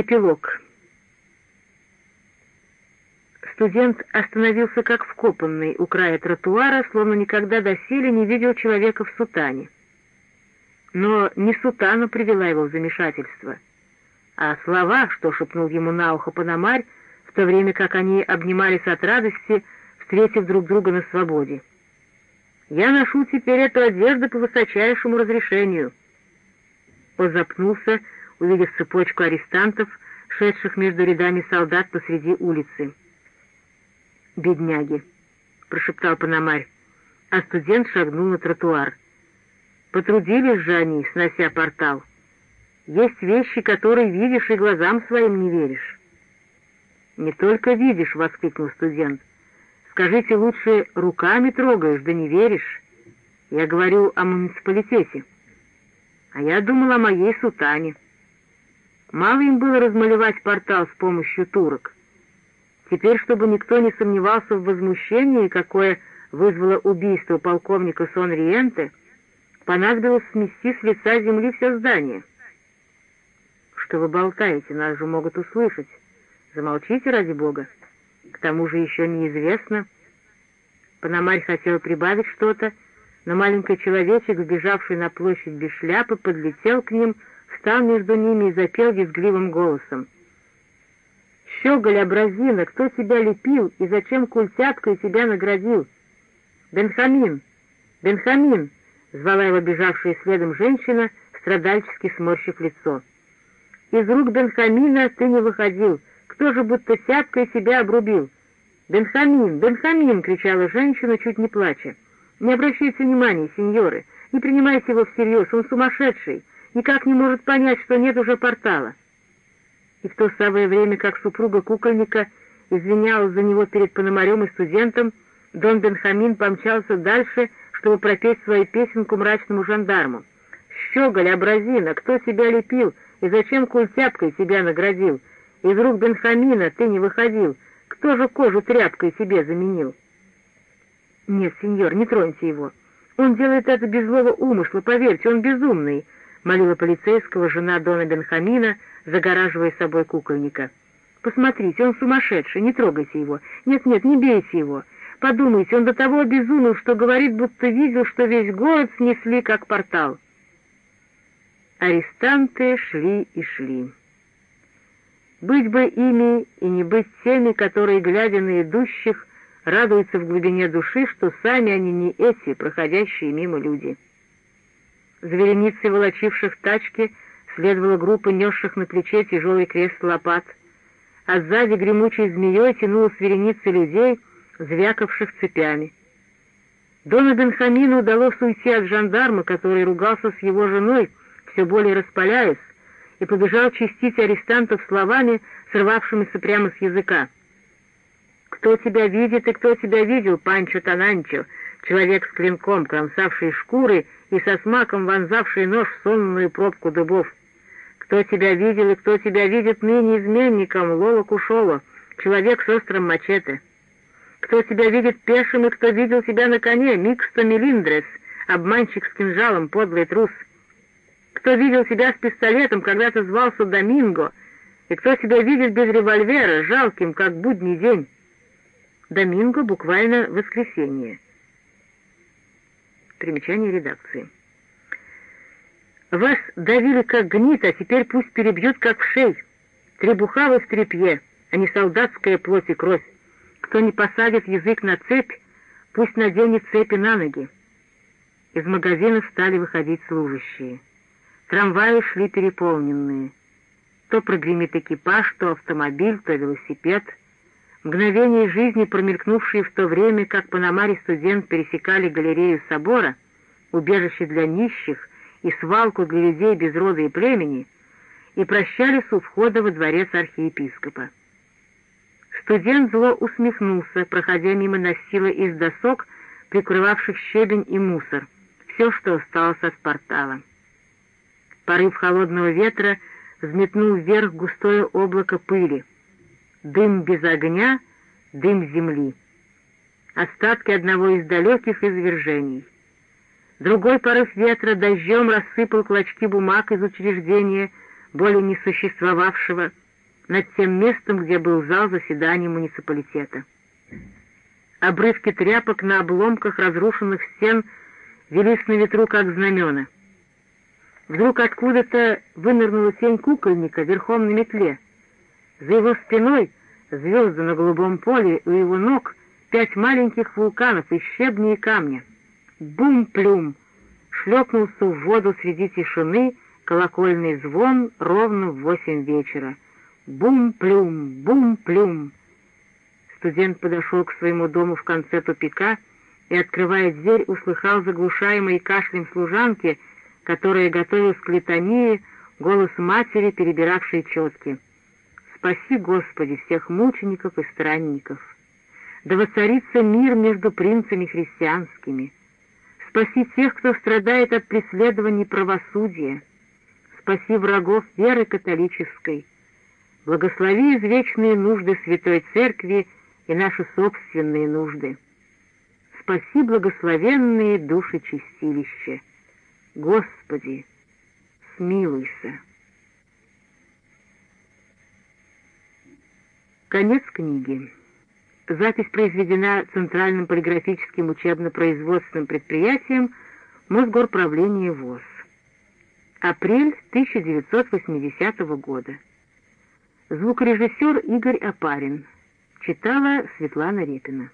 Эпилог. Студент остановился как вкопанный у края тротуара, словно никогда доселе не видел человека в сутане. Но не сутана привела его в замешательство, а слова, что шепнул ему на ухо Панамарь, в то время как они обнимались от радости, встретив друг друга на свободе. «Я ношу теперь эту одежду по высочайшему разрешению». Он запнулся, увидев цепочку арестантов, шедших между рядами солдат посреди улицы. «Бедняги!» — прошептал Пономарь, а студент шагнул на тротуар. «Потрудились же они, снося портал. Есть вещи, которые видишь и глазам своим не веришь». «Не только видишь!» — воскликнул студент. «Скажите лучше, руками трогаешь, да не веришь. Я говорю о муниципалитете. А я думал о моей сутане». Мало им было размалевать портал с помощью турок. Теперь, чтобы никто не сомневался в возмущении, какое вызвало убийство полковника Сон-Риенте, понадобилось смести с лица земли все здание. «Что вы болтаете? Нас же могут услышать. Замолчите, ради бога. К тому же еще неизвестно». Пономарь хотел прибавить что-то, но маленький человечек, сбежавший на площадь без шляпы, подлетел к ним, встал между ними и запел визгливым голосом. «Щеголь, образина, кто тебя лепил и зачем культяпкой тебя наградил?» «Бенхамин! Бенхамин!» — звала его бежавшая следом женщина, страдальчески сморщив лицо. «Из рук Бенхамина ты не выходил. Кто же будто сяпкой себя обрубил?» «Бенхамин! Бенхамин!» — кричала женщина, чуть не плача. «Не обращайте внимания, сеньоры, не принимайте его всерьез, он сумасшедший никак не может понять, что нет уже портала. И в то самое время, как супруга кукольника извинялась за него перед Пономарем и студентом, Дон Бенхамин помчался дальше, чтобы пропеть свою песенку мрачному жандарму. «Щеголь, образина, кто тебя лепил и зачем культяпкой тебя наградил? Из рук Бенхамина ты не выходил, кто же кожу тряпкой себе заменил?» «Нет, сеньор, не троньте его. Он делает это без злого умысла, поверьте, он безумный», — молила полицейского жена Дона Бенхамина, загораживая собой кукольника. «Посмотрите, он сумасшедший, не трогайте его. Нет-нет, не бейте его. Подумайте, он до того обезумел, что говорит, будто видел, что весь город снесли, как портал». Арестанты шли и шли. Быть бы ими и не быть теми, которые, глядя на идущих, радуются в глубине души, что сами они не эти, проходящие мимо люди. За вереницей волочивших тачки следовала группа несших на плече тяжелый крест лопат, а сзади гремучей змеей тянулась вереница людей, звякавших цепями. Дону Бенхамину удалось уйти от жандарма, который ругался с его женой, все более распаляясь, и побежал чистить арестантов словами, срывавшимися прямо с языка. «Кто тебя видит и кто тебя видел, Панчо Тананчо, человек с клинком, кромсавший шкуры и со смаком вонзавший нож в сонную пробку дубов. Кто тебя видел и кто тебя видит ныне изменником, Лола Кушола, человек с острым мачете? Кто тебя видит пешим и кто видел тебя на коне, Миксто Мелиндрес, обманщик с кинжалом, подлый трус? Кто видел тебя с пистолетом, когда ты звался Доминго, и кто тебя видит без револьвера, жалким, как будний день? Доминго буквально воскресенье. Примечание редакции. Вас давили как гнит, а теперь пусть перебьют как в шей. Требухавы в трепье, а не солдатская плоть и кровь. Кто не посадит язык на цепь, пусть наденет цепи на ноги. Из магазинов стали выходить служащие. Трамваи шли переполненные. То прогремит экипаж, то автомобиль, то велосипед — Мгновение жизни, промелькнувшие в то время, как Панамарь и студент пересекали галерею собора, убежище для нищих и свалку для людей без рода и племени, и прощались у входа во дворец архиепископа. Студент зло усмехнулся, проходя мимо настила из досок, прикрывавших щебень и мусор, все, что осталось от портала. Порыв холодного ветра взметнул вверх густое облако пыли — дым без огня, дым земли. Остатки одного из далеких извержений. Другой порыв ветра дождем рассыпал клочки бумаг из учреждения, более не существовавшего, над тем местом, где был зал заседаний муниципалитета. Обрывки тряпок на обломках разрушенных стен велись на ветру, как знамена. Вдруг откуда-то вынырнула тень кукольника верхом на метле. За его спиной звезды на голубом поле, у его ног пять маленьких вулканов из щебня и камня. Бум-плюм! Шлепнулся в воду среди тишины колокольный звон ровно в восемь вечера. Бум-плюм! Бум-плюм! Студент подошел к своему дому в конце тупика и, открывая дверь, услыхал заглушаемый кашлем служанки, которая готовилась к литании, голос матери, перебиравшей четки. «Спаси, Господи, всех мучеников и странников! Да воцарится мир между принцами христианскими!» Спаси тех, кто страдает от преследований правосудия. Спаси врагов веры католической. Благослови извечные нужды Святой Церкви и наши собственные нужды. Спаси благословенные души чистилища. Господи, смилуйся. Конец книги. Запись произведена Центральным полиграфическим учебно-производственным предприятием Мосгорправления ВОЗ. Апрель 1980 года. Звукорежиссер Игорь Апарин. Читала Светлана Репина.